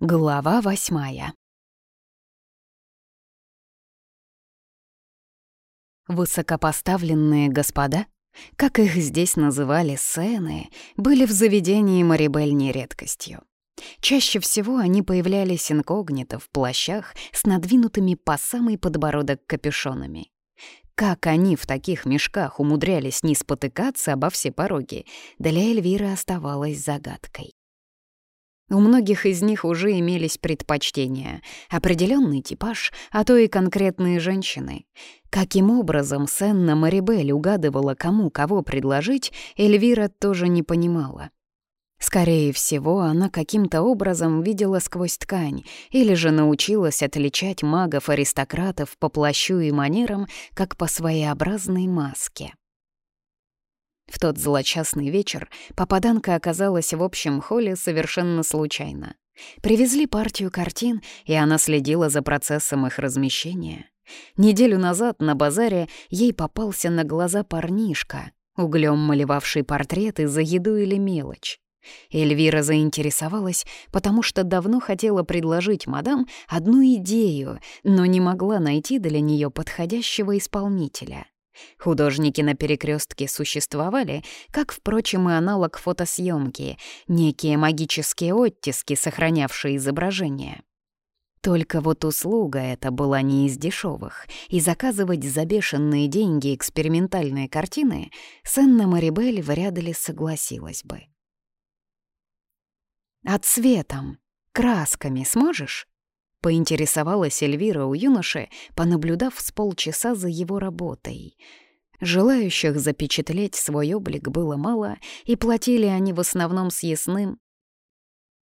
Глава восьмая Высокопоставленные господа, как их здесь называли сцены, были в заведении Марибель не редкостью. Чаще всего они появлялись инкогнито в плащах с надвинутыми по самый подбородок капюшонами. Как они в таких мешках умудрялись не спотыкаться обо все пороги, для Эльвиры оставалось загадкой. У многих из них уже имелись предпочтения, определенный типаж, а то и конкретные женщины. Каким образом Сенна Марибель угадывала, кому кого предложить, Эльвира тоже не понимала. Скорее всего, она каким-то образом видела сквозь ткань или же научилась отличать магов-аристократов по плащу и манерам, как по своеобразной маске. В тот злочастный вечер попаданка оказалась в общем холле совершенно случайно. Привезли партию картин, и она следила за процессом их размещения. Неделю назад на базаре ей попался на глаза парнишка, углем малевавший портреты за еду или мелочь. Эльвира заинтересовалась, потому что давно хотела предложить мадам одну идею, но не могла найти для нее подходящего исполнителя. Художники на перекрестке существовали, как, впрочем, и аналог фотосъемки, некие магические оттиски, сохранявшие изображение. Только вот услуга эта была не из дешевых, и заказывать за бешеные деньги экспериментальные картины Сенна Марибель вряд ли согласилась бы. «А цветом, красками сможешь?» — поинтересовалась Эльвира у юноши, понаблюдав с полчаса за его работой. Желающих запечатлеть свой облик было мало, и платили они в основном съестным.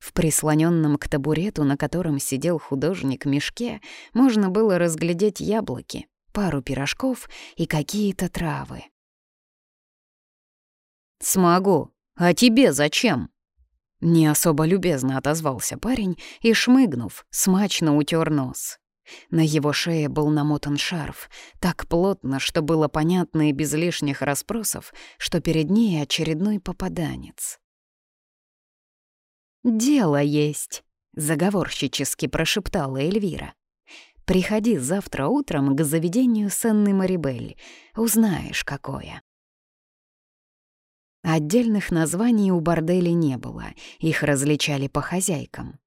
В прислоненном к табурету, на котором сидел художник мешке, можно было разглядеть яблоки, пару пирожков и какие-то травы. «Смогу. А тебе зачем?» Не особо любезно отозвался парень и, шмыгнув, смачно утер нос. На его шее был намотан шарф, так плотно, что было понятно и без лишних расспросов, что перед ней очередной попаданец. «Дело есть», — заговорщически прошептала Эльвира. «Приходи завтра утром к заведению Сенны Марибель, узнаешь, какое». Отдельных названий у борделей не было, их различали по хозяйкам.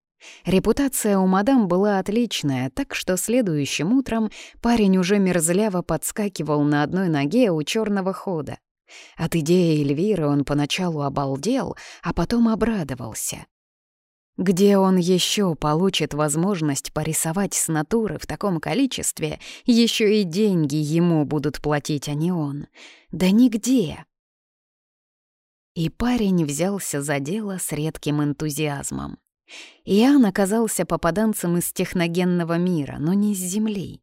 Репутация у мадам была отличная, так что следующим утром парень уже мерзляво подскакивал на одной ноге у черного хода. От идеи Эльвиры он поначалу обалдел, а потом обрадовался. Где он еще получит возможность порисовать с натуры в таком количестве, еще и деньги ему будут платить, а не он? Да нигде. И парень взялся за дело с редким энтузиазмом. Иоанн оказался попаданцем из техногенного мира, но не с Земли.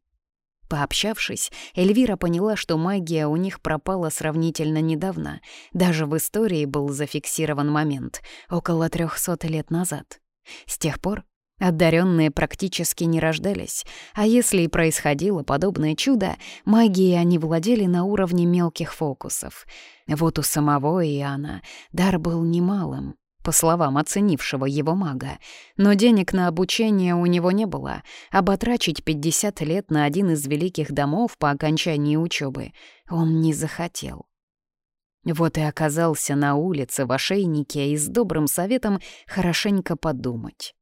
Пообщавшись, Эльвира поняла, что магия у них пропала сравнительно недавно. Даже в истории был зафиксирован момент, около трехсот лет назад. С тех пор Одаренные практически не рождались, а если и происходило подобное чудо, магией они владели на уровне мелких фокусов. Вот у самого Иоанна дар был немалым, по словам оценившего его мага, но денег на обучение у него не было, а потрачить 50 лет на один из великих домов по окончании учебы он не захотел. Вот и оказался на улице в ошейнике и с добрым советом хорошенько подумать.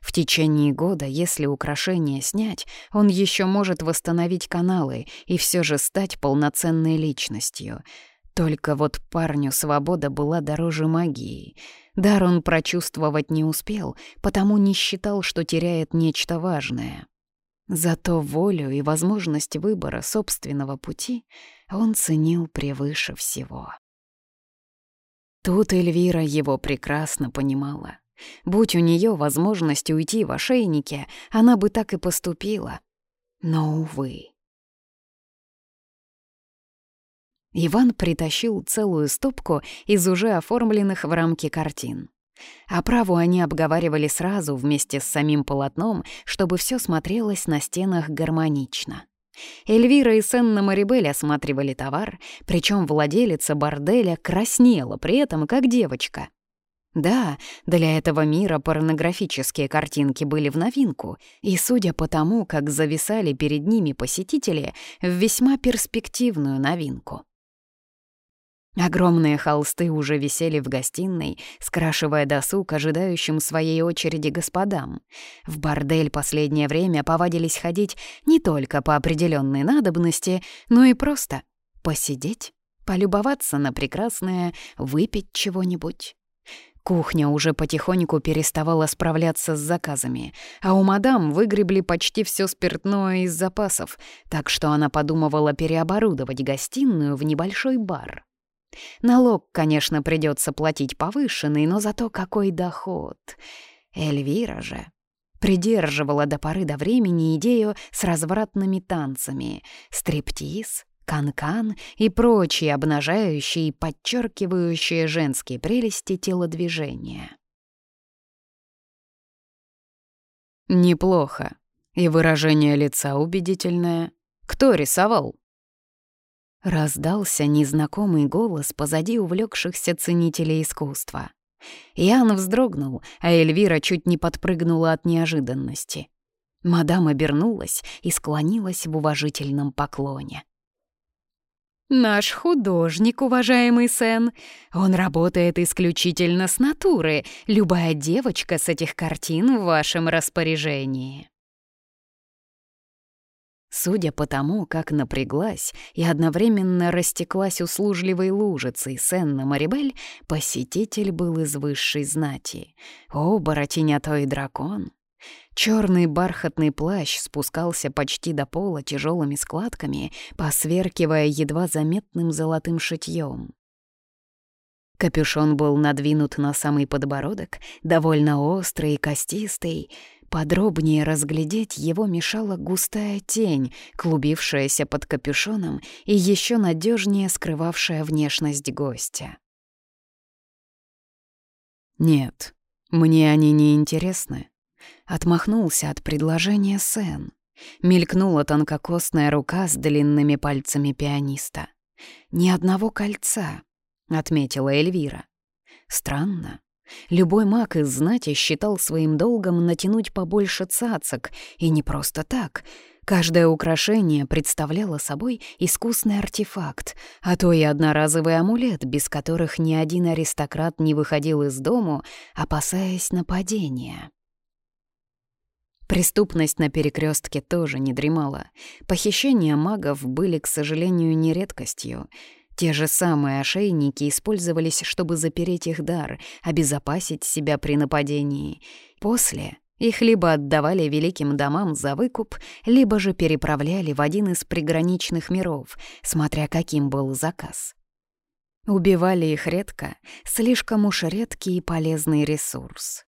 В течение года, если украшение снять, он еще может восстановить каналы и все же стать полноценной личностью. Только вот парню свобода была дороже магии. Дар он прочувствовать не успел, потому не считал, что теряет нечто важное. Зато волю и возможность выбора собственного пути он ценил превыше всего. Тут Эльвира его прекрасно понимала. Будь у нее возможность уйти в ошейнике, она бы так и поступила. Но, увы. Иван притащил целую стопку из уже оформленных в рамке картин. Оправу они обговаривали сразу вместе с самим полотном, чтобы все смотрелось на стенах гармонично. Эльвира и Сенна Марибель осматривали товар, причем владелица борделя краснела при этом, как девочка — Да, для этого мира порнографические картинки были в новинку, и, судя по тому, как зависали перед ними посетители, в весьма перспективную новинку. Огромные холсты уже висели в гостиной, скрашивая досуг ожидающим своей очереди господам. В бордель последнее время повадились ходить не только по определенной надобности, но и просто посидеть, полюбоваться на прекрасное, выпить чего-нибудь. Кухня уже потихоньку переставала справляться с заказами, а у мадам выгребли почти все спиртное из запасов, так что она подумывала переоборудовать гостиную в небольшой бар. Налог, конечно, придется платить повышенный, но зато какой доход. Эльвира же придерживала до поры до времени идею с развратными танцами, стриптиз, канкан и прочие обнажающие и подчеркивающие женские прелести телодвижения. Неплохо. И выражение лица убедительное. Кто рисовал? Раздался незнакомый голос позади увлекшихся ценителей искусства. Иоанн вздрогнул, а Эльвира чуть не подпрыгнула от неожиданности. Мадам обернулась и склонилась в уважительном поклоне. «Наш художник, уважаемый Сен. Он работает исключительно с натуры. Любая девочка с этих картин в вашем распоряжении». Судя по тому, как напряглась и одновременно растеклась услужливой лужицей Сенна Марибель, посетитель был из высшей знати. Оборотень, а то и дракон. Черный бархатный плащ спускался почти до пола тяжелыми складками, посверкивая едва заметным золотым шитьем. Капюшон был надвинут на самый подбородок, довольно острый и костистый. Подробнее разглядеть его мешала густая тень, клубившаяся под капюшоном и еще надежнее скрывавшая внешность гостя. «Нет, мне они не интересны», Отмахнулся от предложения Сен. Мелькнула тонкокосная рука с длинными пальцами пианиста. «Ни одного кольца», — отметила Эльвира. «Странно. Любой маг из знати считал своим долгом натянуть побольше цацок, и не просто так. Каждое украшение представляло собой искусный артефакт, а то и одноразовый амулет, без которых ни один аристократ не выходил из дому, опасаясь нападения. Преступность на перекрестке тоже не дремала. Похищения магов были, к сожалению, не редкостью. Те же самые ошейники использовались, чтобы запереть их дар, обезопасить себя при нападении. После их либо отдавали великим домам за выкуп, либо же переправляли в один из приграничных миров, смотря каким был заказ. Убивали их редко, слишком уж редкий и полезный ресурс.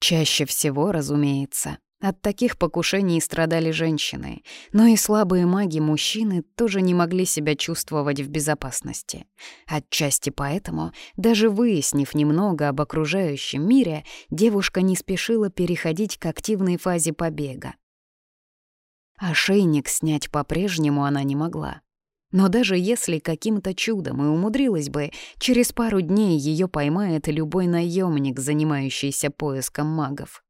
Чаще всего, разумеется, от таких покушений страдали женщины, но и слабые маги-мужчины тоже не могли себя чувствовать в безопасности. Отчасти поэтому, даже выяснив немного об окружающем мире, девушка не спешила переходить к активной фазе побега. Ошейник снять по-прежнему она не могла. Но даже если каким-то чудом и умудрилась бы, через пару дней ее поймает любой наемник, занимающийся поиском магов.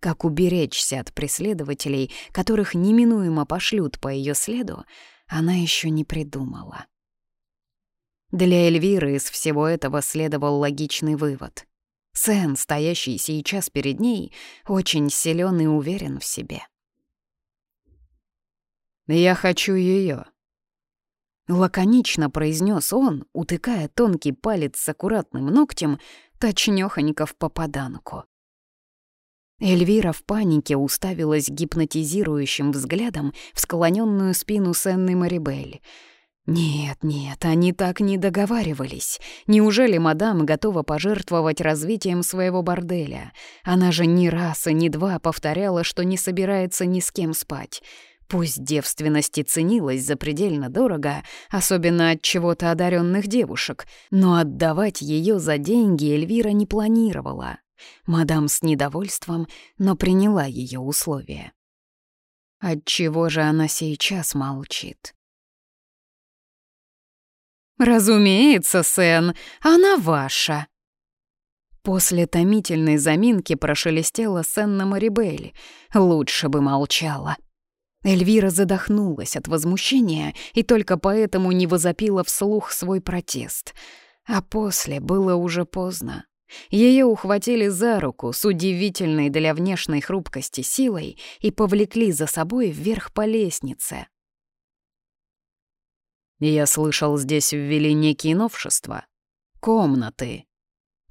Как уберечься от преследователей, которых неминуемо пошлют по ее следу, она еще не придумала. Для Эльвиры из всего этого следовал логичный вывод. Сен, стоящий сейчас перед ней, очень силен и уверен в себе. «Я хочу ее, Лаконично произнес он, утыкая тонкий палец с аккуратным ногтем, точнёхонько в попаданку. Эльвира в панике уставилась гипнотизирующим взглядом в склоненную спину Сенны Марибель. Нет, нет, они так не договаривались. Неужели мадам готова пожертвовать развитием своего борделя? Она же ни раз и ни два повторяла, что не собирается ни с кем спать. Пусть девственность и ценилась запредельно дорого, особенно от чего-то одаренных девушек, но отдавать ее за деньги Эльвира не планировала. Мадам с недовольством, но приняла ее условия. Отчего же она сейчас молчит? «Разумеется, Сен, она ваша», После томительной заминки прошелестела Сенна Марибель. Лучше бы молчала. Эльвира задохнулась от возмущения и только поэтому не возопила вслух свой протест. А после было уже поздно. Ее ухватили за руку с удивительной для внешней хрупкости силой и повлекли за собой вверх по лестнице. «Я слышал, здесь ввели некие новшества. Комнаты»,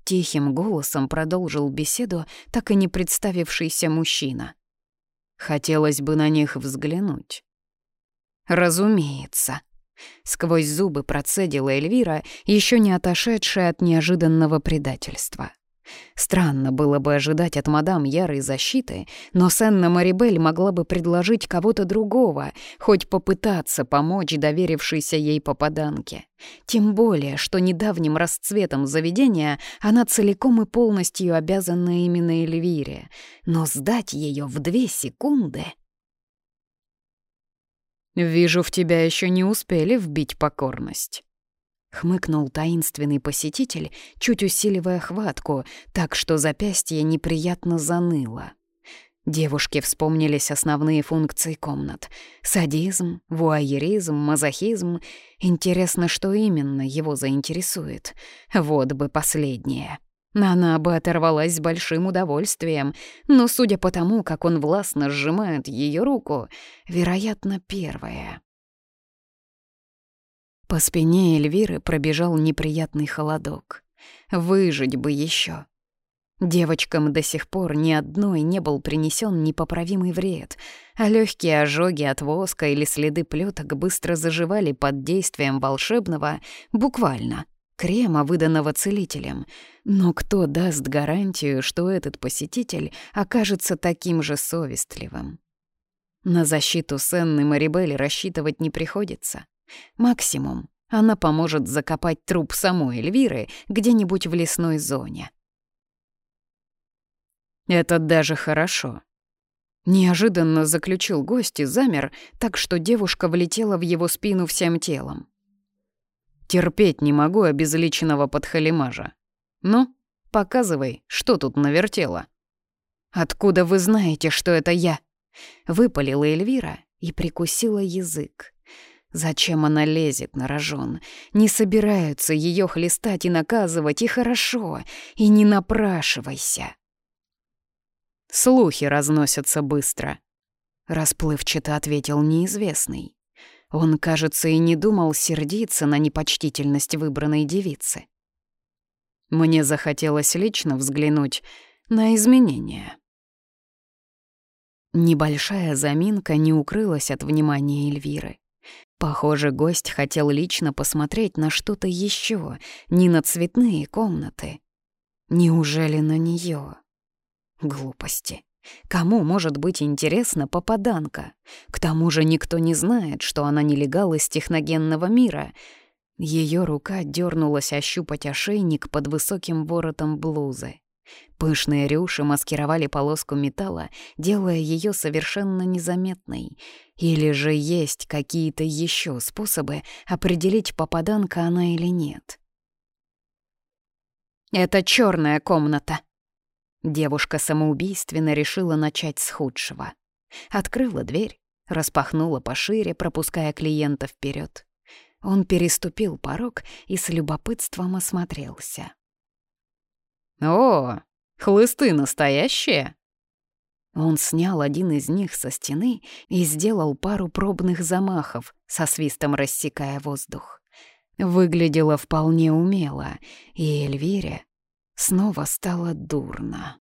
Тихим голосом продолжил беседу так и не представившийся мужчина. Хотелось бы на них взглянуть. «Разумеется», — сквозь зубы процедила Эльвира, еще не отошедшая от неожиданного предательства. Странно было бы ожидать от мадам ярой защиты, но Сенна Марибель могла бы предложить кого-то другого, хоть попытаться помочь доверившейся ей попаданке. Тем более, что недавним расцветом заведения она целиком и полностью обязана именно Эльвире. Но сдать ее в две секунды... «Вижу, в тебя еще не успели вбить покорность», Хмыкнул таинственный посетитель, чуть усиливая хватку, так что запястье неприятно заныло. Девушке вспомнились основные функции комнат. Садизм, вуайеризм, мазохизм. Интересно, что именно его заинтересует. Вот бы последнее. Она бы оторвалась с большим удовольствием, но, судя по тому, как он властно сжимает ее руку, вероятно, первое. По спине Эльвиры пробежал неприятный холодок. Выжить бы еще. Девочкам до сих пор ни одной не был принесен непоправимый вред, а легкие ожоги от воска или следы плеток быстро заживали под действием волшебного, буквально, крема, выданного целителем. Но кто даст гарантию, что этот посетитель окажется таким же совестливым? На защиту Сенны Марибель рассчитывать не приходится. Максимум, она поможет закопать труп самой Эльвиры где-нибудь в лесной зоне. «Это даже хорошо», Неожиданно заключил гость и замер, так что девушка влетела в его спину всем телом. «Терпеть не могу обезличенного подхалимажа. Ну, показывай, что тут навертело». «Откуда вы знаете, что это я?» — выпалила Эльвира и прикусила язык. Зачем она лезет на рожон? Не собираются ее хлестать и наказывать, и хорошо, и не напрашивайся. Слухи разносятся быстро. Расплывчато ответил неизвестный. Он, кажется, и не думал сердиться на непочтительность выбранной девицы. Мне захотелось лично взглянуть на изменения. Небольшая заминка не укрылась от внимания Эльвиры. Похоже, гость хотел лично посмотреть на что-то еще, не на цветные комнаты. Неужели на нее? Глупости. Кому может быть интересна попаданка? К тому же никто не знает, что она нелегал из техногенного мира. Ее рука дернулась ощупать ошейник под высоким воротом блузы. Пышные рюши маскировали полоску металла, делая ее совершенно незаметной. Или же есть какие-то еще способы определить, попаданка она или нет. «Это черная комната», Девушка самоубийственно решила начать с худшего. Открыла дверь, распахнула пошире, пропуская клиента вперед. Он переступил порог и с любопытством осмотрелся. «О, хлысты настоящие?» Он снял один из них со стены и сделал пару пробных замахов, со свистом рассекая воздух. Выглядело вполне умело, и Эльвире снова стало дурно.